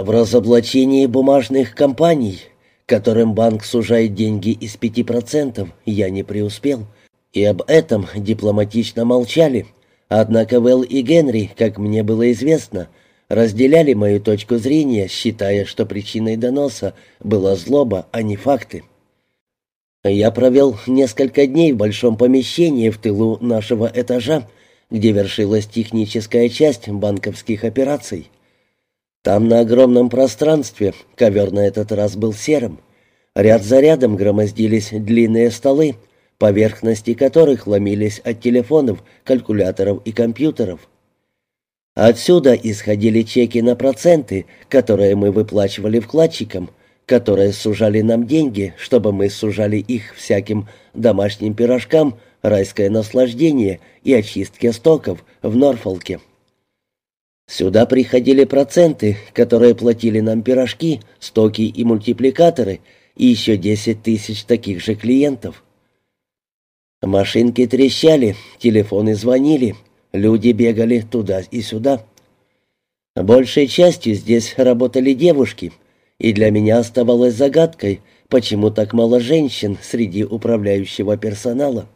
В разоблачении бумажных компаний, которым банк сужает деньги из 5%, я не преуспел. И об этом дипломатично молчали. Однако Вэл и Генри, как мне было известно, разделяли мою точку зрения, считая, что причиной доноса была злоба, а не факты. Я провел несколько дней в большом помещении в тылу нашего этажа, где вершилась техническая часть банковских операций. Там на огромном пространстве ковер на этот раз был серым. Ряд за рядом громоздились длинные столы, поверхности которых ломились от телефонов, калькуляторов и компьютеров. Отсюда исходили чеки на проценты, которые мы выплачивали вкладчикам, которые сужали нам деньги, чтобы мы сужали их всяким домашним пирожкам, райское наслаждение и очистке стоков в Норфолке. Сюда приходили проценты, которые платили нам пирожки, стоки и мультипликаторы, и еще 10 тысяч таких же клиентов. Машинки трещали, телефоны звонили, люди бегали туда и сюда. Большей частью здесь работали девушки, и для меня оставалось загадкой, почему так мало женщин среди управляющего персонала.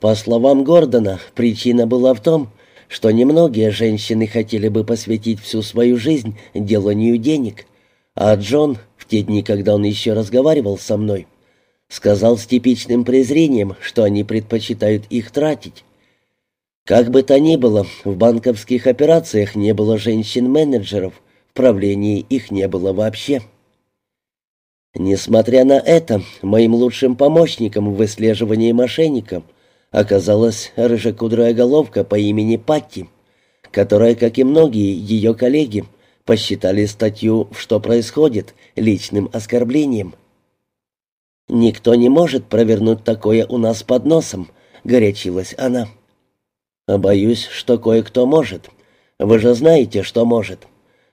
По словам Гордона, причина была в том, что немногие женщины хотели бы посвятить всю свою жизнь деланию денег, а Джон, в те дни, когда он еще разговаривал со мной, Сказал с типичным презрением, что они предпочитают их тратить. Как бы то ни было, в банковских операциях не было женщин-менеджеров, в правлении их не было вообще. Несмотря на это, моим лучшим помощником в выслеживании мошенников оказалась рыжекудрая головка по имени Патти, которая, как и многие ее коллеги, посчитали статью «Что происходит» личным оскорблением. «Никто не может провернуть такое у нас под носом», — горячилась она. «Боюсь, что кое-кто может. Вы же знаете, что может.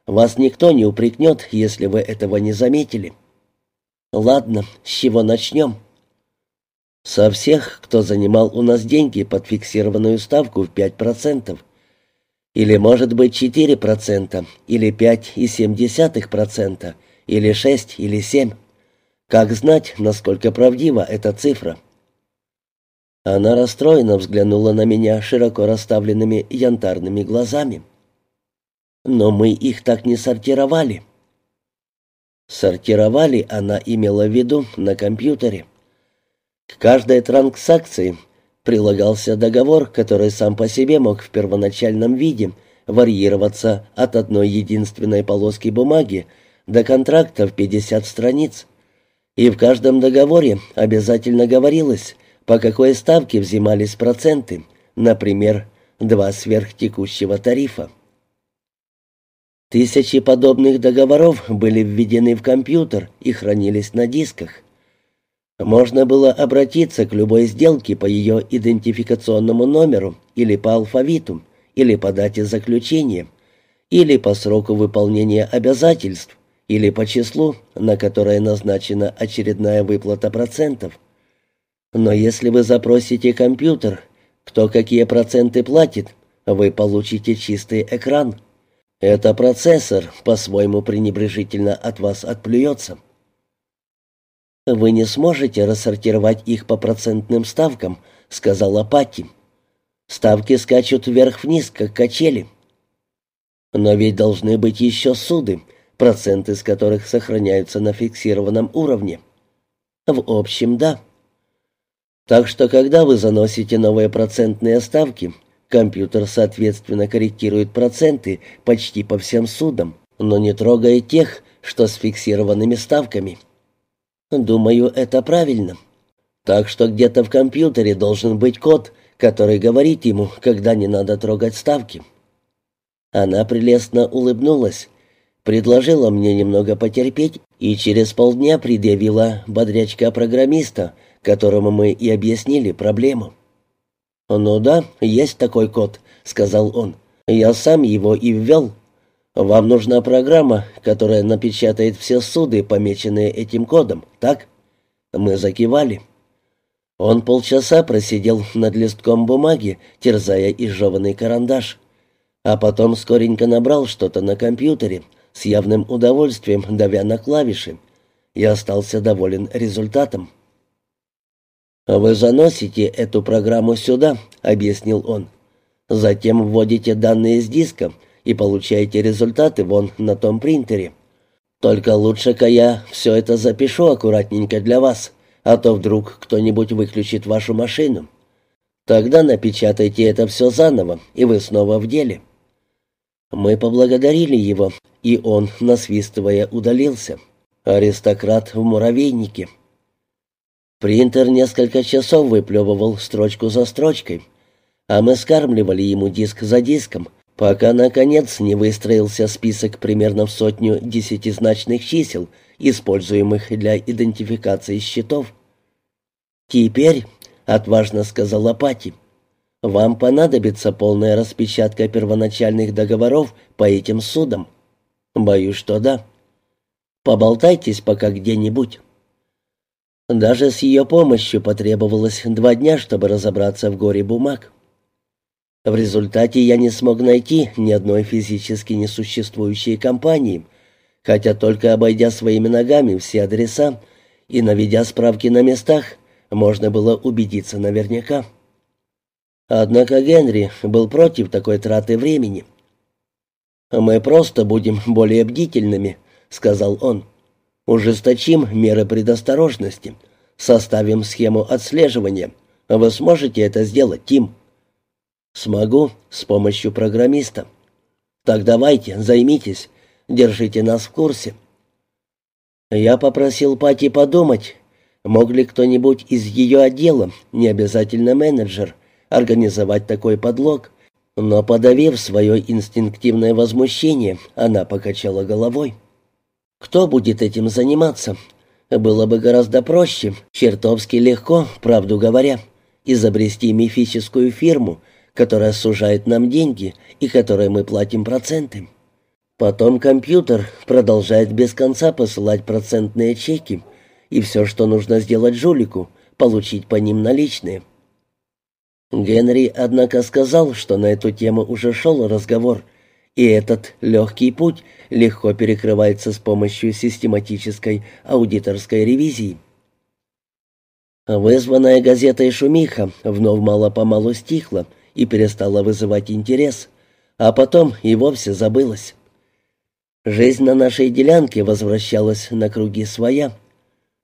Вас никто не упрекнет, если вы этого не заметили». «Ладно, с чего начнем?» «Со всех, кто занимал у нас деньги под фиксированную ставку в 5%. Или, может быть, 4%, или 5,7%, или 6, или 7%. Как знать, насколько правдива эта цифра? Она расстроенно взглянула на меня широко расставленными янтарными глазами. Но мы их так не сортировали. Сортировали она имела в виду на компьютере. К каждой транзакции прилагался договор, который сам по себе мог в первоначальном виде варьироваться от одной единственной полоски бумаги до контракта в 50 страниц. И в каждом договоре обязательно говорилось, по какой ставке взимались проценты, например, два сверхтекущего тарифа. Тысячи подобных договоров были введены в компьютер и хранились на дисках. Можно было обратиться к любой сделке по ее идентификационному номеру или по алфавиту, или по дате заключения, или по сроку выполнения обязательств, или по числу, на которое назначена очередная выплата процентов. Но если вы запросите компьютер, кто какие проценты платит, вы получите чистый экран. Это процессор по-своему пренебрежительно от вас отплюется. «Вы не сможете рассортировать их по процентным ставкам», — сказала Патти. «Ставки скачут вверх-вниз, как качели». «Но ведь должны быть еще суды», проценты с которых сохраняются на фиксированном уровне. В общем, да. Так что, когда вы заносите новые процентные ставки, компьютер, соответственно, корректирует проценты почти по всем судам, но не трогает тех, что с фиксированными ставками. Думаю, это правильно. Так что где-то в компьютере должен быть код, который говорит ему, когда не надо трогать ставки. Она прелестно улыбнулась, предложила мне немного потерпеть и через полдня предъявила бодрячка-программиста, которому мы и объяснили проблему. «Ну да, есть такой код», — сказал он. «Я сам его и ввел. Вам нужна программа, которая напечатает все суды, помеченные этим кодом, так?» Мы закивали. Он полчаса просидел над листком бумаги, терзая изжеванный карандаш, а потом скоренько набрал что-то на компьютере — с явным удовольствием давя на клавиши, и остался доволен результатом. «Вы заносите эту программу сюда», — объяснил он. «Затем вводите данные с диска и получаете результаты вон на том принтере. Только лучше-ка я все это запишу аккуратненько для вас, а то вдруг кто-нибудь выключит вашу машину. Тогда напечатайте это все заново, и вы снова в деле». Мы поблагодарили его, и он, насвистывая, удалился. Аристократ в муравейнике. Принтер несколько часов выплевывал строчку за строчкой, а мы скармливали ему диск за диском, пока, наконец, не выстроился список примерно в сотню десятизначных чисел, используемых для идентификации счетов. «Теперь», — отважно сказала Пати, — «вам понадобится полная распечатка первоначальных договоров по этим судам». «Боюсь, что да». «Поболтайтесь пока где-нибудь». Даже с ее помощью потребовалось два дня, чтобы разобраться в горе бумаг. В результате я не смог найти ни одной физически несуществующей компании, хотя только обойдя своими ногами все адреса и наведя справки на местах, можно было убедиться наверняка. Однако Генри был против такой траты времени. «Мы просто будем более бдительными», — сказал он. Ужесточим меры предосторожности. Составим схему отслеживания. Вы сможете это сделать, Тим? Смогу, с помощью программиста. Так давайте, займитесь. Держите нас в курсе. Я попросил Пати подумать, мог ли кто-нибудь из ее отдела, не обязательно менеджер, организовать такой подлог. Но, подавив свое инстинктивное возмущение, она покачала головой. Кто будет этим заниматься? Было бы гораздо проще, чертовски легко, правду говоря, изобрести мифическую фирму, которая сужает нам деньги и которой мы платим проценты. Потом компьютер продолжает без конца посылать процентные чеки, и все, что нужно сделать жулику, получить по ним наличные. Генри, однако, сказал, что на эту тему уже шел разговор, и этот легкий путь легко перекрывается с помощью систематической аудиторской ревизии. Вызванная газетой шумиха вновь мало-помалу стихла и перестала вызывать интерес, а потом и вовсе забылась. Жизнь на нашей делянке возвращалась на круги своя.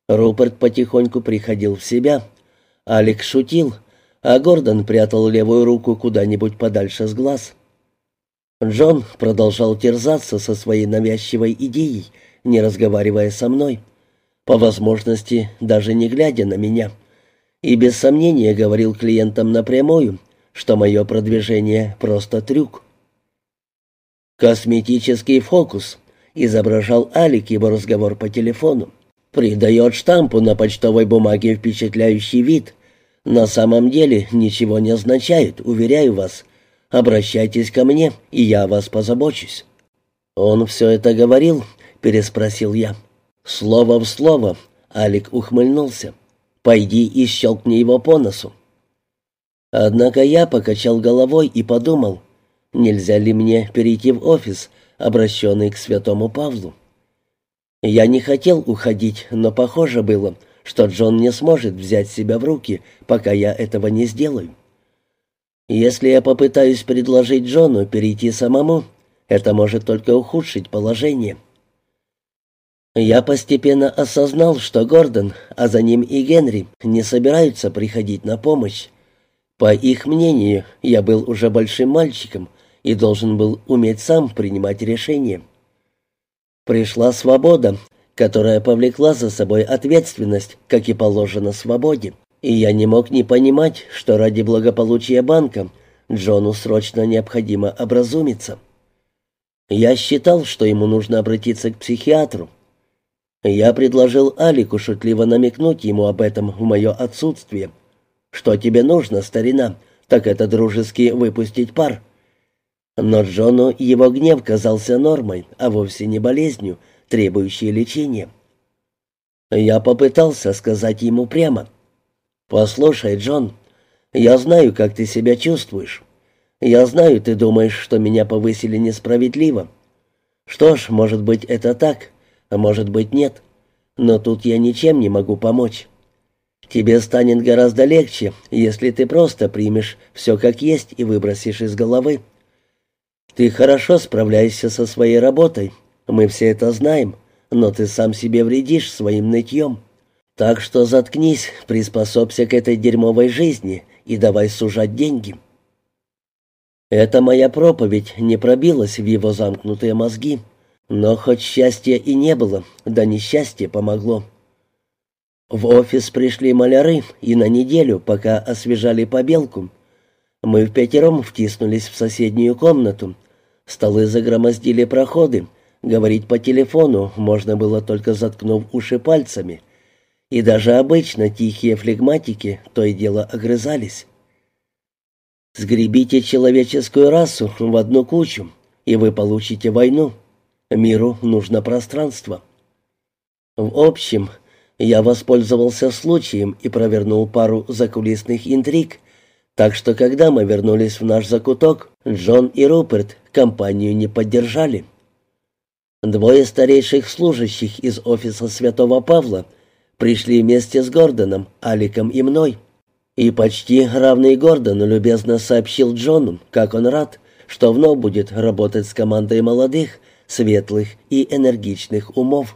Руперт потихоньку приходил в себя. Алекс шутил, а Гордон прятал левую руку куда-нибудь подальше с глаз. Джон продолжал терзаться со своей навязчивой идеей, не разговаривая со мной, по возможности даже не глядя на меня, и без сомнения говорил клиентам напрямую, что мое продвижение просто трюк. «Косметический фокус», — изображал Алик его разговор по телефону, «придает штампу на почтовой бумаге впечатляющий вид. На самом деле ничего не означает, уверяю вас». Обращайтесь ко мне, и я о вас позабочусь». «Он все это говорил?» — переспросил я. «Слово в слово», — Алик ухмыльнулся. «Пойди и щелкни его по носу». Однако я покачал головой и подумал, нельзя ли мне перейти в офис, обращенный к святому Павлу. Я не хотел уходить, но похоже было, что Джон не сможет взять себя в руки, пока я этого не сделаю. Если я попытаюсь предложить Джону перейти самому, это может только ухудшить положение. Я постепенно осознал, что Гордон, а за ним и Генри, не собираются приходить на помощь. По их мнению, я был уже большим мальчиком и должен был уметь сам принимать решения. Пришла свобода, которая повлекла за собой ответственность, как и положено свободе. И я не мог не понимать, что ради благополучия банка Джону срочно необходимо образумиться. Я считал, что ему нужно обратиться к психиатру. Я предложил Алику шутливо намекнуть ему об этом в мое отсутствие. «Что тебе нужно, старина? Так это дружески выпустить пар». Но Джону его гнев казался нормой, а вовсе не болезнью, требующей лечения. Я попытался сказать ему прямо — «Послушай, Джон, я знаю, как ты себя чувствуешь. Я знаю, ты думаешь, что меня повысили несправедливо. Что ж, может быть, это так, а может быть, нет. Но тут я ничем не могу помочь. Тебе станет гораздо легче, если ты просто примешь все как есть и выбросишь из головы. Ты хорошо справляешься со своей работой, мы все это знаем, но ты сам себе вредишь своим нытьем. Так что заткнись, приспособься к этой дерьмовой жизни и давай сужать деньги». Эта моя проповедь не пробилась в его замкнутые мозги, но хоть счастья и не было, да несчастье помогло. В офис пришли маляры, и на неделю, пока освежали побелку, мы в пятером втиснулись в соседнюю комнату. Столы загромоздили проходы, говорить по телефону можно было только заткнув уши пальцами, и даже обычно тихие флегматики то и дело огрызались. Сгребите человеческую расу в одну кучу, и вы получите войну. Миру нужно пространство. В общем, я воспользовался случаем и провернул пару закулисных интриг, так что когда мы вернулись в наш закуток, Джон и Руперт компанию не поддержали. Двое старейших служащих из офиса Святого Павла пришли вместе с Гордоном, Аликом и мной. И почти равный Гордон любезно сообщил Джону, как он рад, что вновь будет работать с командой молодых, светлых и энергичных умов.